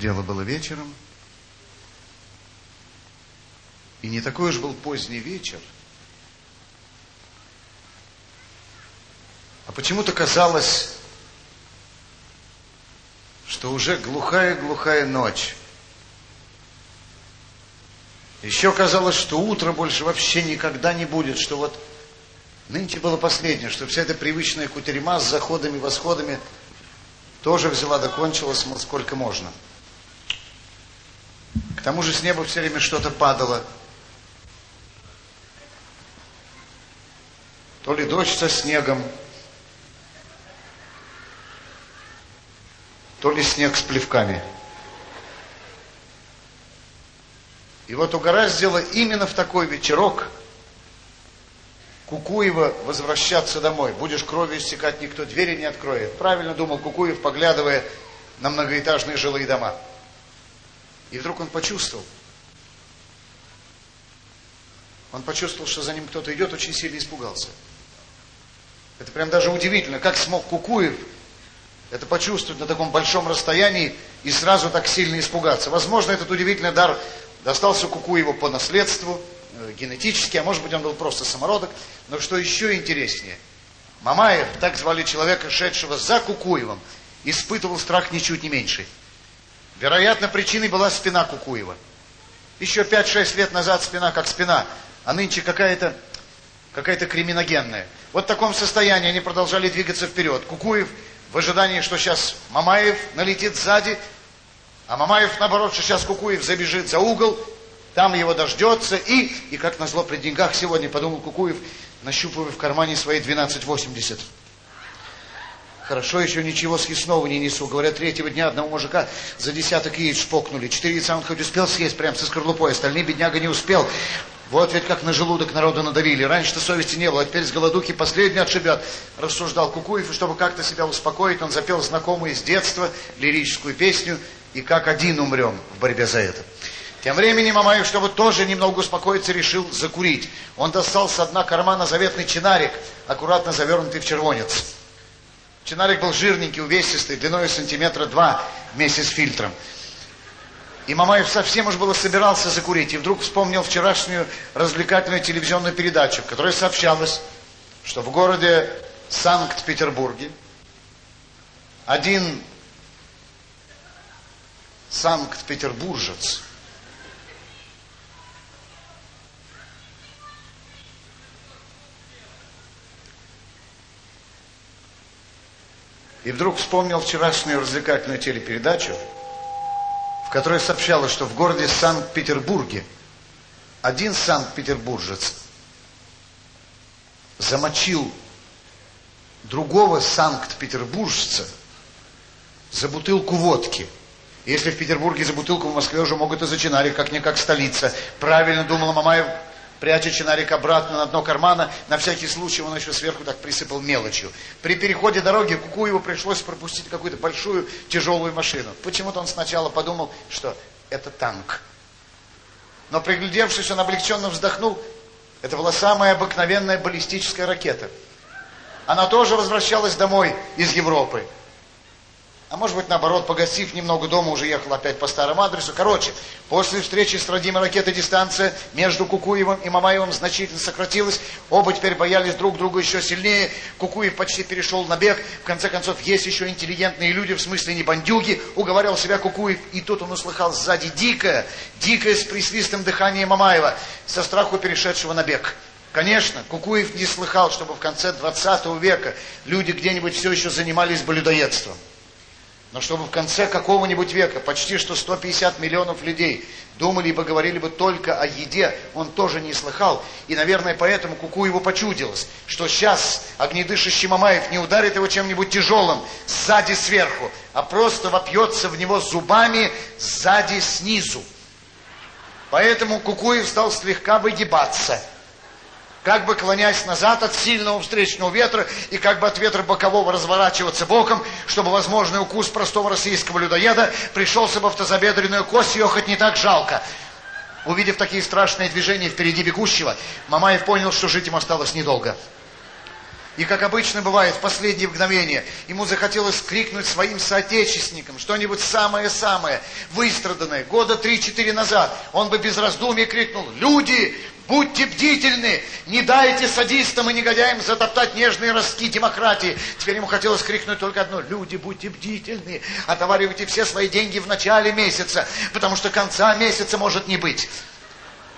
Дело было вечером. И не такой уж был поздний вечер. А почему-то казалось, что уже глухая-глухая ночь. Еще казалось, что утро больше вообще никогда не будет, что вот нынче было последнее, что вся эта привычная кутерьма с заходами, восходами тоже взяла, докончилась, мол, сколько можно. К тому же с неба все время что-то падало. То ли дождь со снегом, то ли снег с плевками. И вот угораздило именно в такой вечерок Кукуева возвращаться домой. Будешь кровью истекать, никто двери не откроет. Правильно думал Кукуев, поглядывая на многоэтажные жилые дома. И вдруг он почувствовал, он почувствовал, что за ним кто-то идет, очень сильно испугался. Это прям даже удивительно, как смог Кукуев это почувствовать на таком большом расстоянии и сразу так сильно испугаться. Возможно, этот удивительный дар достался Кукуеву по наследству, э, генетически, а может быть он был просто самородок. Но что еще интереснее, Мамаев, так звали человека, шедшего за Кукуевым, испытывал страх ничуть не меньший. Вероятно, причиной была спина Кукуева. Еще 5-6 лет назад спина как спина, а нынче какая-то какая-то криминогенная. Вот в таком состоянии они продолжали двигаться вперед. Кукуев в ожидании, что сейчас Мамаев налетит сзади, а Мамаев, наоборот, что сейчас Кукуев забежит за угол, там его дождется, и, и как назло при деньгах сегодня, подумал Кукуев, нащупывая в кармане свои 12,80. Хорошо еще ничего съестного не несу. Говорят, третьего дня одного мужика за десяток яиц шпокнули. Четыре яйца он хоть успел съесть прям со скорлупой, остальные бедняга не успел. Вот ведь как на желудок народу надавили. Раньше-то совести не было, а теперь с голодухи последний отшибят. Рассуждал Кукуев, и чтобы как-то себя успокоить, он запел знакомую с детства лирическую песню «И как один умрем в борьбе за это». Тем временем Мамаев, чтобы тоже немного успокоиться, решил закурить. Он достал с дна кармана заветный чинарик, аккуратно завернутый в червонец. Чинарик был жирненький, увесистый, длиной сантиметра два вместе с фильтром. И Мамаев совсем уж было собирался закурить, и вдруг вспомнил вчерашнюю развлекательную телевизионную передачу, в которой сообщалось, что в городе Санкт-Петербурге один санкт-петербуржец И вдруг вспомнил вчерашнюю развлекательную телепередачу, в которой сообщалось, что в городе Санкт-Петербурге один санкт-петербуржец замочил другого санкт-петербуржца за бутылку водки. Если в Петербурге за бутылку, в Москве уже могут и за чинарик, как-никак столица. Правильно думала Мамаев, пряча чинарик обратно на дно кармана, на всякий случай он еще сверху так присыпал мелочью. При переходе дороги Кукуеву пришлось пропустить какую-то большую тяжелую машину. Почему-то он сначала подумал, что это танк. Но приглядевшись, он облегченно вздохнул. Это была самая обыкновенная баллистическая ракета. Она тоже возвращалась домой из Европы. А может быть, наоборот, погасив немного дома, уже ехал опять по старому адресу. Короче, после встречи с родимой ракетой дистанция между Кукуевым и Мамаевым значительно сократилась. Оба теперь боялись друг друга еще сильнее. Кукуев почти перешел на бег. В конце концов, есть еще интеллигентные люди, в смысле не бандюги, уговаривал себя Кукуев. И тут он услыхал сзади дикое, дикое с присвистым дыханием Мамаева, со страху перешедшего на бег. Конечно, Кукуев не слыхал, чтобы в конце 20 века люди где-нибудь все еще занимались блюдоедством. Но чтобы в конце какого-нибудь века почти что 150 миллионов людей думали и поговорили бы только о еде, он тоже не слыхал. И, наверное, поэтому Куку его почудилось, что сейчас огнедышащий Мамаев не ударит его чем-нибудь тяжелым сзади сверху, а просто вопьется в него зубами сзади снизу. Поэтому Кукуев стал слегка выгибаться – как бы клонясь назад от сильного встречного ветра и как бы от ветра бокового разворачиваться боком, чтобы возможный укус простого российского людоеда пришелся бы в тазобедренную кость, ее хоть не так жалко. Увидев такие страшные движения впереди бегущего, Мамаев понял, что жить ему осталось недолго. И, как обычно бывает, в последние мгновения ему захотелось крикнуть своим соотечественникам что-нибудь самое-самое, выстраданное. Года три-четыре назад он бы без раздумий крикнул «Люди, Будьте бдительны, не дайте садистам и негодяям затоптать нежные ростки демократии. Теперь ему хотелось крикнуть только одно. Люди, будьте бдительны, отоваривайте все свои деньги в начале месяца, потому что конца месяца может не быть.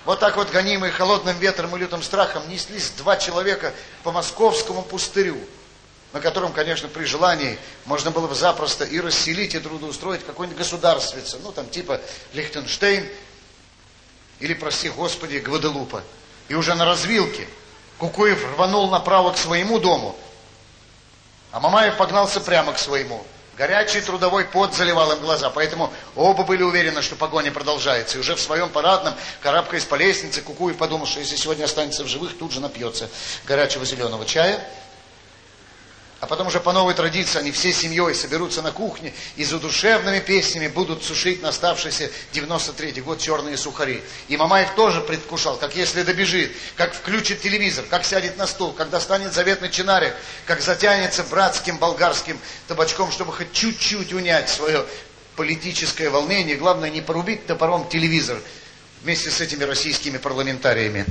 Вот так вот, гонимые холодным ветром и лютым страхом, неслись два человека по московскому пустырю, на котором, конечно, при желании можно было бы запросто и расселить, и трудоустроить какой-нибудь государственница, ну, там, типа Лихтенштейн или, прости Господи, Гваделупа. И уже на развилке Кукуев рванул направо к своему дому, а Мамаев погнался прямо к своему. Горячий трудовой пот заливал им глаза, поэтому оба были уверены, что погоня продолжается. И уже в своем парадном, карабкаясь по лестнице, Кукуев подумал, что если сегодня останется в живых, тут же напьется горячего зеленого чая – а потом уже по новой традиции они всей семьей соберутся на кухне и за душевными песнями будут сушить на оставшийся 93-й год черные сухари. И Мамаев тоже предвкушал, как если добежит, как включит телевизор, как сядет на стул, как достанет заветный чинарик, как затянется братским болгарским табачком, чтобы хоть чуть-чуть унять свое политическое волнение. Главное не порубить топором телевизор вместе с этими российскими парламентариями.